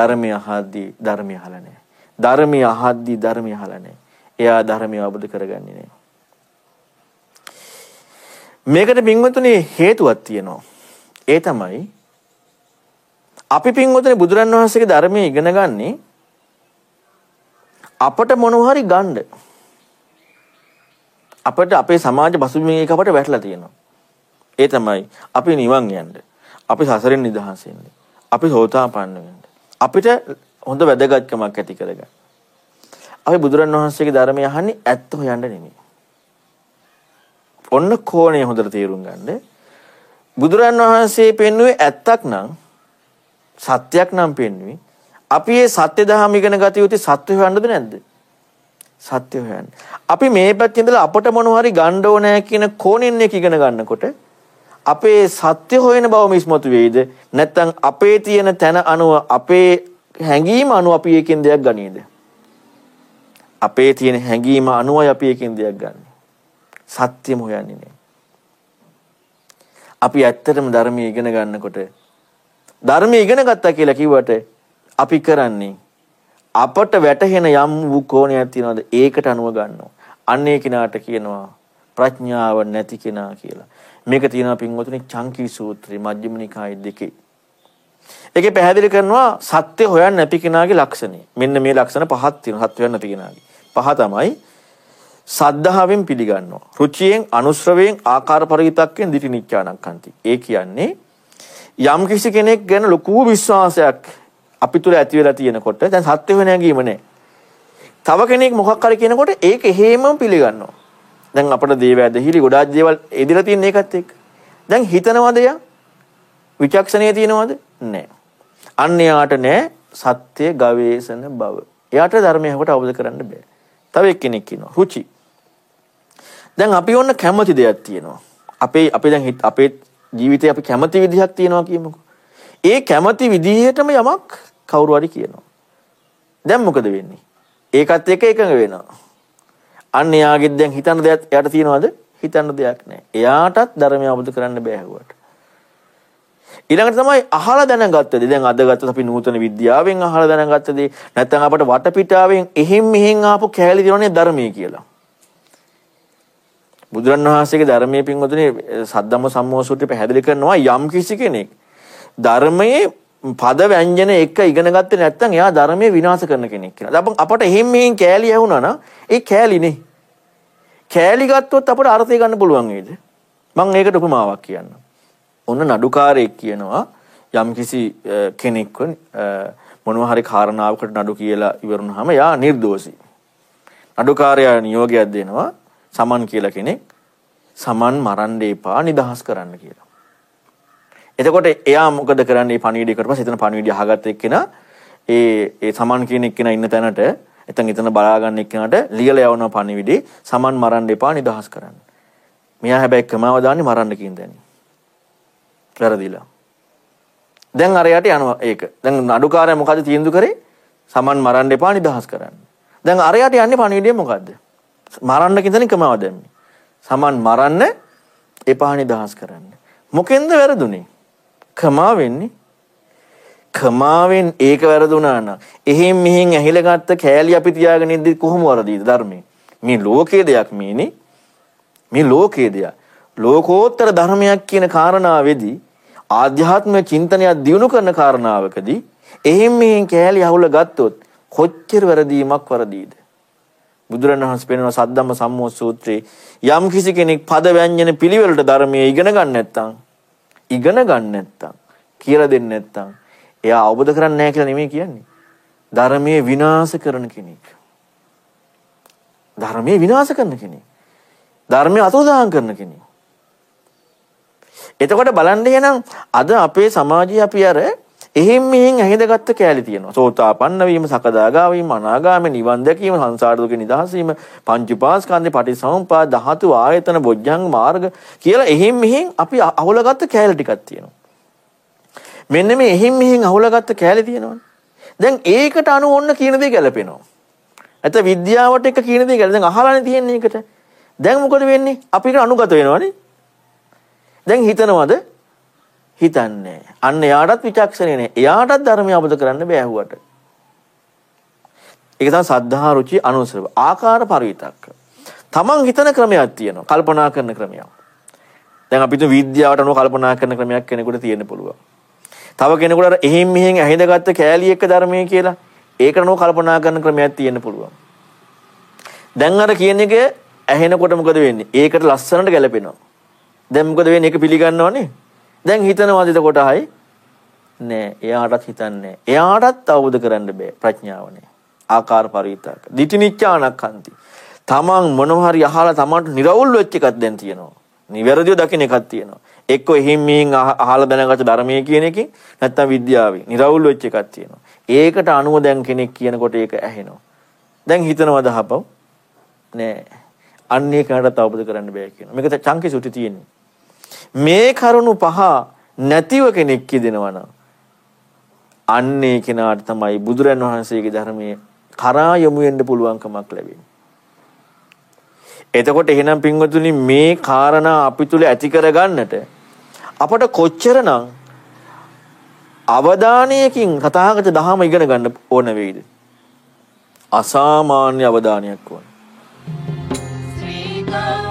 ධර්මය අහද්දී ධර්මය අහලා නැහැ. ධර්මය අහද්දී ධර්මය අහලා නැහැ. එයා ධර්මය අවබෝධ කරගන්නේ නැහැ. මේකට පින්වතුනි හේතුවක් තියෙනවා. ඒ තමයි අපි පින්වතුනි බුදුරන් වහන්සේගේ ධර්මයේ ඉගෙන ගන්නේ අපට මොනව හරි ගන්න. අපිට අපේ සමාජ පසුබිමේ එක අපට වැටලා තියෙනවා. ඒ තමයි අපි නිවන් යන්න. අපි සසරෙන් නිදහස් වෙන්න. අපි සෝතාපන්න වෙන්න. අපිට හොඳ වැදගත්කමක් ඇති කරගන්න. අපි බුදුරන් වහන්සේගේ ධර්මය අහන්නේ ඇත්ත හොයන්න නෙමෙයි. ඔන්න කෝණය හොඳට තේරුම් ගන්න. බුදුරන් වහන්සේ පෙන්වුවේ ඇත්තක් නම් සත්‍යයක් නම් පෙන්වුවේ අපි මේ සත්‍ය දහම ඉගෙන ගත යුතු සත්‍ය හොයන්නද නැද්ද? සත්‍ය හොයන්න. අපි මේ පැත්තේ ඉඳලා අපට මොන හරි ගන්න ඕනෑ කියන කෝණෙන් එක ඉගෙන ගන්නකොට අපේ සත්‍ය හොයන බවම ඉස්මතු වෙයිද? නැත්නම් අපේ තියෙන තැන අනුව අපේ හැඟීම අනුව අපි එකෙන් දෙයක් ගනීද? අපේ තියෙන හැඟීම අනුවයි අපි එකෙන් දෙයක් ගන්න. සත්‍යම හොයන්නේ නෑ. අපි ඇත්තටම ධර්මයේ ඉගෙන ගන්නකොට ධර්මයේ ඉගෙන ගත්තා කියලා කිව්වට අපි කරන්නේ අපට වැටහෙන යම් වූ කෝණයක් තියනවාද ඒකට අනුව ගන්නවා. අන්න ඒ කෙනාට කියනවා ප්‍රඥාව නැති කෙනා කියලා. මේක තියෙනවා පින්වතුනි චංකී සූත්‍රය මජ්ක්‍ධිම නිකායේ දෙකේ. ඒකේ පැහැදිලි කරනවා සත්‍ය හොයන්න නැති කෙනාගේ ලක්ෂණය. මෙන්න මේ ලක්ෂණ පහක් තියෙනවා සත්‍ය හොයන්න නැති කෙනාගේ. පහ තමයි සද්ධාවෙන් පිළිගන්නවා. රුචියෙන්, අනුශ්‍රවයෙන්, ආකාර පරිවිතක්යෙන් දිටි නිච්ඡානක්ඛන්ති. ඒ කියන්නේ යම් කිසි කෙනෙක් ගැන ලොකු විශ්වාසයක් අපි තුල ඇති වෙලා තියෙනකොට දැන් සත්‍ය වෙන නැගීම නෑ. තව කෙනෙක් මොකක් හරි කියනකොට ඒක එහෙමම පිළිගන්නවා. දැන් අපිට දේව ඇදහිලි ගොඩාක් දේවල් එදිලා තියෙන එකත් එක්ක. දැන් හිතනවද යා? විචක්ෂණයේ තියෙනවද? නෑ. අන්න යාට නෑ සත්‍ය ගවේෂණ බව. එයාට ධර්මය හොට අවබෝධ කරන්න බෑ. තව එක්කෙනෙක් ඉන්නවා. රුචි. දැන් අපි ඔන්න කැමති දෙයක් තියෙනවා. අපේ අපි දැන් අපේ ජීවිතේ අපි කැමති විදිහක් තියෙනවා කියමුකෝ. ඒ කැමති විදිහටම යමක් කවුරු හරි කියනවා. දැන් මොකද වෙන්නේ? ඒකත් එක්ක එකඟ වෙනවා. අන්න එයාගෙත් දැන් හිතන්න දෙයක් එයාට තියනවද? හිතන්න දෙයක් නැහැ. එයාටත් ධර්මය අවබෝධ කරන්න බෑ හුවට. ඊළඟට තමයි අහලා දැනගත්ත දේ. දැන් අද ගත්තොත් අපි නූතන විද්‍යාවෙන් අහලා දැනගත්ත දේ. නැත්නම් අපට වටපිටාවෙන් එහෙන් මෙහෙන් ආපු කෑලි දිනවනේ ධර්මයේ කියලා. බුදුරණවහන්සේගේ ධර්මයේ පින්වතුනි සද්දම්ම සම්මෝසුත්‍රය පැහැදිලි කරනවා යම් කිසි කෙනෙක් ධර්මයේ පද ව්‍යංජන එක ඉගෙන ගත්තේ නැත්නම් එයා ධර්මයේ විනාශ කරන කෙනෙක් කියලා. දැන් අපට එහෙන් මෙහෙන් කෑලි ඇහුණා නම් ඒ කෑලිනේ. කෑලි ගත්තොත් අපට අර්ථය ගන්න පුළුවන් වේද? මම ඒකට උපමාවක් කියන්නම්. ඔන්න නඩුකාරයෙක් කියනවා යම්කිසි කෙනෙක්ව මොනවා හරි කාරණාවකට නඩු කියලා ඉවරුනහම යා නිර්දෝෂී. නඩුකාරයා නියෝගයක් දෙනවා සමන් කියලා කෙනෙක් සමන් මරන්න එපා නිදහස් කරන්න කියලා. එතකොට එයා මොකද කරන්නේ පණිවිඩය කරපස් එතන පණිවිඩය අහගත්ත එක්කෙනා ඒ ඒ සමන් කියන එක්කෙනා ඉන්න තැනට එතන එතන බලා ගන්න එක්කෙනාට ලියලා යවනවා පණිවිඩේ සමන් මරන්න එපා නිදහස් කරන්න. මෙයා හැබැයි කමාව දාන්නේ මරන්න කියන දන්නේ. වැරදිලා. දැන් අරයට යනවා ඒක. දැන් නඩුකාරයා මොකද තීන්දුව කරේ? සමන් මරන්න එපා නිදහස් කරන්න. දැන් අරයට යන්නේ පණිවිඩය මොකද්ද? මරන්න කියන කමාව දැම්මේ. සමන් මරන්න එපා නිදහස් කරන්න. මොකෙන්ද වැරදුනේ? කමා වෙන්නේ කමාවෙන් ඒක වැරදුනා නම් එහෙන් මෙහෙන් ඇහිලා ගත්ත කෑලි අපි තියාගෙන ඉද්දි කොහොම වරදීද ධර්මයේ? මේ ලෝකයේ දෙයක් මේනේ. මේ ලෝකයේ දෙයක්. ලෝකෝත්තර ධර්මයක් කියන කාරණාවේදී ආධ්‍යාත්මික චින්තනයක් දියුණු කරන කාරණාවකදී එහෙන් මෙහෙන් කෑලි අහුල ගත්තොත් කොච්චර වැරදීමක් වරදීද? බුදුරණවහන්සේ පෙන්වන සද්දම්ම සම්මෝහ සූත්‍රයේ යම් කිසි කෙනෙක් පද ව්‍යංජන පිළිවෙලට ධර්මයේ ඉගෙන ගන්න නැත්නම් ඉගෙන ගන්න නැත්තම් කියලා දෙන්නේ නැත්තම් එයා අවබෝධ කරන්නේ නැහැ කියලා නෙමෙයි කියන්නේ. ධර්මයේ විනාශ කරන කෙනෙක්. ධර්මයේ විනාශ කරන කෙනෙක්. ධර්මයේ අතුරුදහන් කරන කෙනෙක්. එතකොට බලන්න එහෙනම් අද අපේ සමාජයේ අපි අර එහෙන් මෙහෙන් ඇහිඳගත්ත කෑලි තියෙනවා. සෝතාපන්න වීම, සකදාගා වීම, අනාගාමී නිවන් දැකීම, සංසාර දුක නිදහස වීම, පංච උපාස්කන්ධේ පටිසමුප්පාද ධාතු ආයතන බොජ්ජංග මාර්ග කියලා එහෙන් මෙහෙන් අපි අහුලගත්ත කෑලි ටිකක් තියෙනවා. මෙන්න මේ එහෙන් මෙහෙන් අහුලගත්ත කෑලි තියෙනවනේ. දැන් ඒකට අනු ඔන්න කියන දේ ගැලපෙනවා. නැත්නම් විද්‍යාවට එක කියන දේ ගැලපෙන. දැන් අහලානේ තියෙන්නේ ඒකට. දැන් මොකද වෙන්නේ? අපිට අනුගත වෙනවනේ. දැන් හිතනවද හිතන්නේ. අන්න එයාටත් විචක්ෂණය නෑ. එයාටත් ධර්මය අවබෝධ කරන්න බෑ ඇහුවට. ඒක තමයි සද්ධා රුචි අනුසරව. ආකාර පරිවිතක්ක. තමන් හිතන ක්‍රමයක් තියෙනවා. කල්පනා කරන ක්‍රමයක්. දැන් අපි තු විද්‍යාවට අනුව කල්පනා කරන ක්‍රමයක් කෙනෙකුට තියෙන්න පුළුවන්. තව කෙනෙකුට අර එහෙන් මෙහෙන් ඇහිඳගත්ත කෑලි එක්ක ධර්මයේ කියලා ඒකට අනුව කල්පනා කරන ක්‍රමයක් තියෙන්න පුළුවන්. දැන් අර කියන එක ඇහෙනකොට මොකද වෙන්නේ? ඒකට ලස්සනට ගැලපෙනවා. දැන් මොකද වෙන්නේ? ඒක පිළිගන්නවනේ. දැන් හිතනවාද එතකොට හයි? නෑ. එයාටත් හිතන්නේ. එයාටත් අවබෝධ කරන්න බෑ ප්‍රඥාවනේ. ආකාර පරිවිතක. දිටිනිච්ඡානක්ඛන්ති. තමන් මොනවා හරි අහලා තමන්ට නිර්වුල් වෙච්ච එකක් දැන් තියෙනවා. නිවැරදිව දකින්න එකක් තියෙනවා. එක්ක එහෙන් මෙහෙන් අහලා දැනගත්ත ධර්මයේ කියන එකකින් නැත්නම් විද්‍යාවෙන් නිර්වුල් වෙච්ච එකක් තියෙනවා. ඒකට අනුව දැන් කෙනෙක් කියනකොට ඒක ඇහෙනවා. දැන් හිතනවද හපව? නෑ. අන්නේ කනට අවබෝධ කරන්න බෑ කියනවා. මේක චංකි සුටි තියෙන්නේ. මේ කරුණු පහ නැතිව කෙනෙක් කියදෙනවා නම් අන්නේ කෙනාට තමයි බුදුරන් වහන්සේගේ ධර්මයේ කරා යොමු වෙන්න පුළුවන්කමක් ලැබෙන්නේ. එතකොට එහෙනම් පින්වතුනි මේ කාරණා අපි තුල ඇති කරගන්නට අපට කොච්චරනම් අවධානයකින් තථාගත දහම ඉගෙන ගන්න ඕන වෙයිද? අසාමාන්‍ය අවධානයක් ඕන. ශ්‍රී